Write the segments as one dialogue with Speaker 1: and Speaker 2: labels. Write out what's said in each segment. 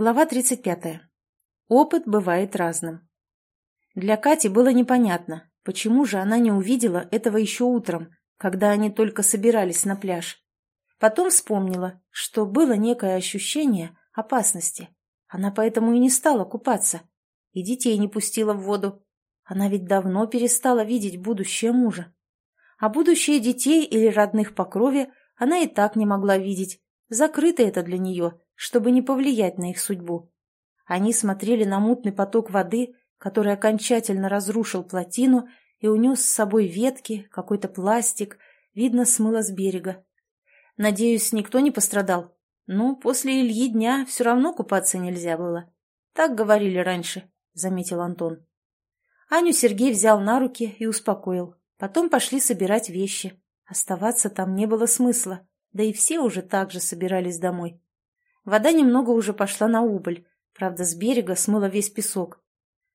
Speaker 1: Глава 35. Опыт бывает разным. Для Кати было непонятно, почему же она не увидела этого еще утром, когда они только собирались на пляж. Потом вспомнила, что было некое ощущение опасности. Она поэтому и не стала купаться. И детей не пустила в воду. Она ведь давно перестала видеть будущее мужа. А будущее детей или родных по крови она и так не могла видеть. Закрыто это для нее – чтобы не повлиять на их судьбу. Они смотрели на мутный поток воды, который окончательно разрушил плотину и унес с собой ветки, какой-то пластик, видно, смыло с берега. Надеюсь, никто не пострадал? Ну, после Ильи дня все равно купаться нельзя было. Так говорили раньше, — заметил Антон. Аню Сергей взял на руки и успокоил. Потом пошли собирать вещи. Оставаться там не было смысла, да и все уже так же собирались домой. Вода немного уже пошла на убыль, правда, с берега смыла весь песок.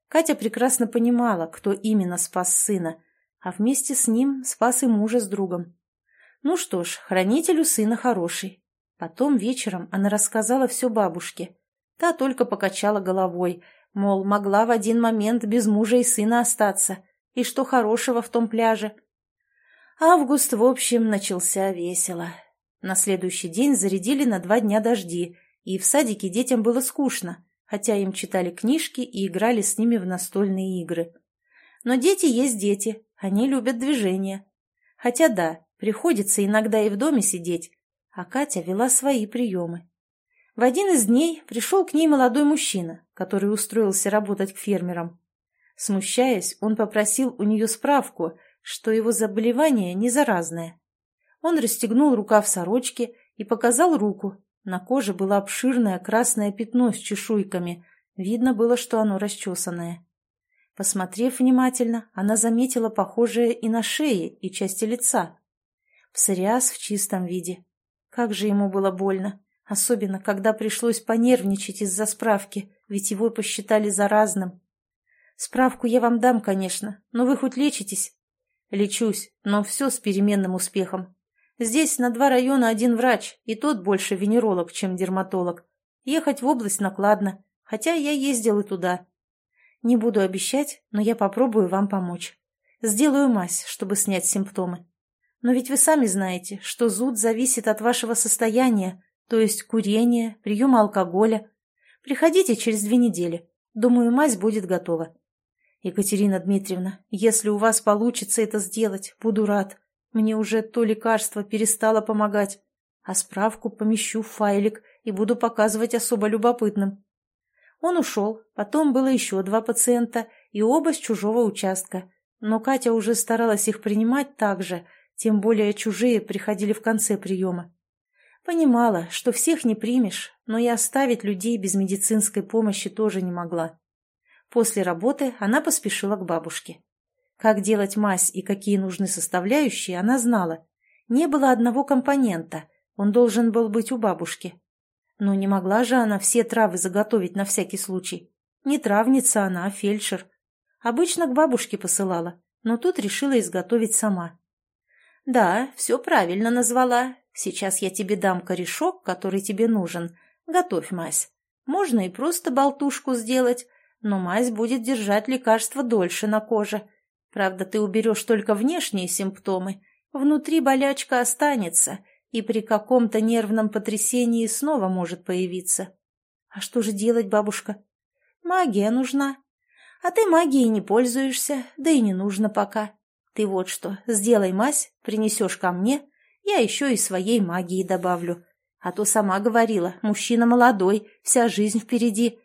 Speaker 1: Катя прекрасно понимала, кто именно спас сына, а вместе с ним спас и мужа с другом. Ну что ж, хранитель у сына хороший. Потом вечером она рассказала все бабушке. Та только покачала головой, мол, могла в один момент без мужа и сына остаться. И что хорошего в том пляже? Август, в общем, начался весело. На следующий день зарядили на два дня дожди, и в садике детям было скучно, хотя им читали книжки и играли с ними в настольные игры. Но дети есть дети, они любят движение. Хотя да, приходится иногда и в доме сидеть, а Катя вела свои приемы. В один из дней пришел к ней молодой мужчина, который устроился работать к фермерам. Смущаясь, он попросил у нее справку, что его заболевание не заразное. Он расстегнул рукав сорочки и показал руку, на коже было обширное красное пятно с чешуйками. Видно было, что оно расчесанное. Посмотрев внимательно, она заметила похожее и на шее, и части лица. Псориаз в чистом виде. Как же ему было больно. Особенно, когда пришлось понервничать из-за справки, ведь его посчитали заразным. Справку я вам дам, конечно, но вы хоть лечитесь? Лечусь, но все с переменным успехом. Здесь на два района один врач, и тот больше венеролог, чем дерматолог. Ехать в область накладно, хотя я ездил и туда. Не буду обещать, но я попробую вам помочь. Сделаю мазь, чтобы снять симптомы. Но ведь вы сами знаете, что зуд зависит от вашего состояния, то есть курения, приема алкоголя. Приходите через две недели. Думаю, мазь будет готова. Екатерина Дмитриевна, если у вас получится это сделать, буду рад. Мне уже то лекарство перестало помогать, а справку помещу в файлик и буду показывать особо любопытным. Он ушел, потом было еще два пациента, и оба с чужого участка. Но Катя уже старалась их принимать так же, тем более чужие приходили в конце приема. Понимала, что всех не примешь, но и оставить людей без медицинской помощи тоже не могла. После работы она поспешила к бабушке. Как делать мазь и какие нужны составляющие, она знала. Не было одного компонента, он должен был быть у бабушки. Но не могла же она все травы заготовить на всякий случай. Не травница она, а фельдшер. Обычно к бабушке посылала, но тут решила изготовить сама. «Да, все правильно назвала. Сейчас я тебе дам корешок, который тебе нужен. Готовь мазь. Можно и просто болтушку сделать, но мазь будет держать лекарство дольше на коже. Правда, ты уберешь только внешние симптомы. Внутри болячка останется, и при каком-то нервном потрясении снова может появиться. А что же делать, бабушка? Магия нужна. А ты магией не пользуешься, да и не нужно пока. Ты вот что, сделай мазь, принесешь ко мне, я еще и своей магии добавлю. А то сама говорила, мужчина молодой, вся жизнь впереди.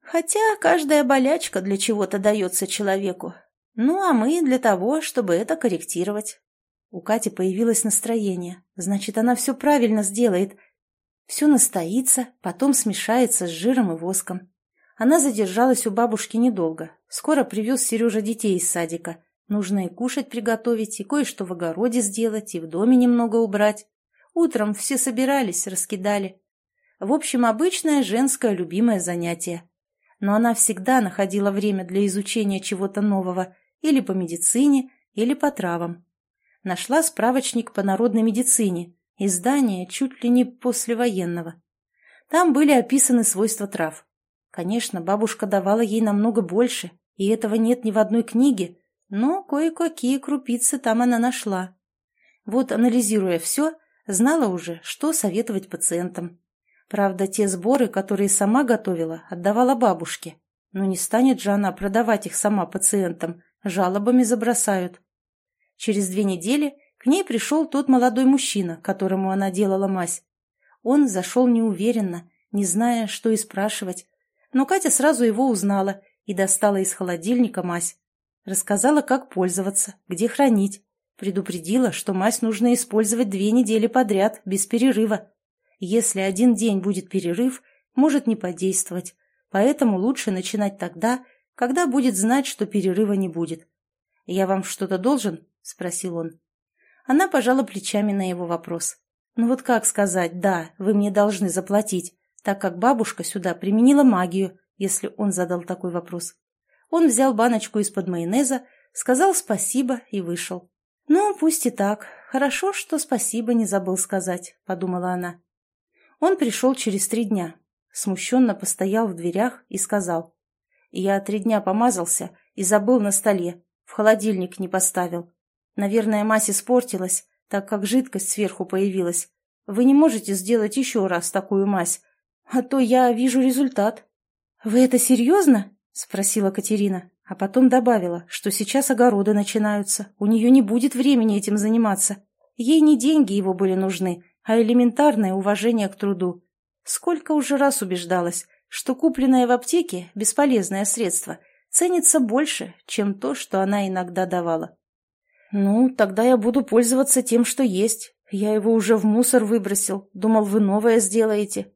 Speaker 1: Хотя каждая болячка для чего-то дается человеку, ну, а мы для того, чтобы это корректировать. У Кати появилось настроение. Значит, она все правильно сделает. Все настоится, потом смешается с жиром и воском. Она задержалась у бабушки недолго. Скоро привез Сережа детей из садика. Нужно и кушать приготовить, и кое-что в огороде сделать, и в доме немного убрать. Утром все собирались, раскидали. В общем, обычное женское любимое занятие. Но она всегда находила время для изучения чего-то нового – или по медицине, или по травам. Нашла справочник по народной медицине, издание чуть ли не послевоенного. Там были описаны свойства трав. Конечно, бабушка давала ей намного больше, и этого нет ни в одной книге, но кое-какие крупицы там она нашла. Вот, анализируя все, знала уже, что советовать пациентам. Правда, те сборы, которые сама готовила, отдавала бабушке. Но не станет же она продавать их сама пациентам, жалобами забросают. Через две недели к ней пришел тот молодой мужчина, которому она делала мазь. Он зашел неуверенно, не зная, что и спрашивать. Но Катя сразу его узнала и достала из холодильника мазь. Рассказала, как пользоваться, где хранить. Предупредила, что мазь нужно использовать две недели подряд, без перерыва. Если один день будет перерыв, может не подействовать, поэтому лучше начинать тогда, когда будет знать, что перерыва не будет. «Я вам что-то должен?» – спросил он. Она пожала плечами на его вопрос. «Ну вот как сказать, да, вы мне должны заплатить, так как бабушка сюда применила магию, если он задал такой вопрос. Он взял баночку из-под майонеза, сказал спасибо и вышел. «Ну, пусть и так. Хорошо, что спасибо не забыл сказать», — подумала она. Он пришел через три дня. Смущенно постоял в дверях и сказал. «Я три дня помазался и забыл на столе. В холодильник не поставил. Наверное, мазь испортилась, так как жидкость сверху появилась. Вы не можете сделать еще раз такую мазь, а то я вижу результат». «Вы это серьезно?» — спросила Катерина, а потом добавила, что сейчас огороды начинаются, у нее не будет времени этим заниматься. Ей не деньги его были нужны, а элементарное уважение к труду. Сколько уже раз убеждалась, что купленное в аптеке бесполезное средство ценится больше, чем то, что она иногда давала. «Ну, тогда я буду пользоваться тем, что есть. Я его уже в мусор выбросил. Думал, вы новое сделаете».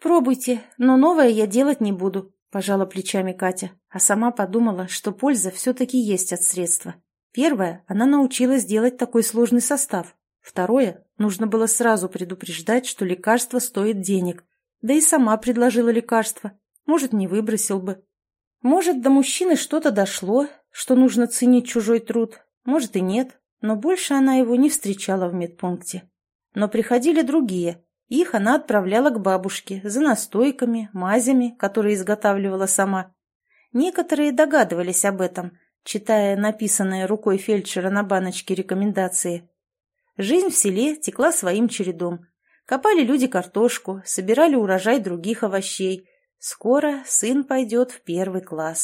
Speaker 1: «Пробуйте, но новое я делать не буду», – пожала плечами Катя, а сама подумала, что польза все-таки есть от средства. Первое, она научилась делать такой сложный состав. Второе, нужно было сразу предупреждать, что лекарство стоит денег. Да и сама предложила лекарство. Может, не выбросил бы. Может, до мужчины что-то дошло, что нужно ценить чужой труд. Может и нет, но больше она его не встречала в медпункте. Но приходили другие. Их она отправляла к бабушке за настойками, мазями, которые изготавливала сама. Некоторые догадывались об этом, читая написанные рукой фельдшера на баночке рекомендации. Жизнь в селе текла своим чередом. Копали люди картошку, собирали урожай других овощей. Скоро сын пойдет в первый класс.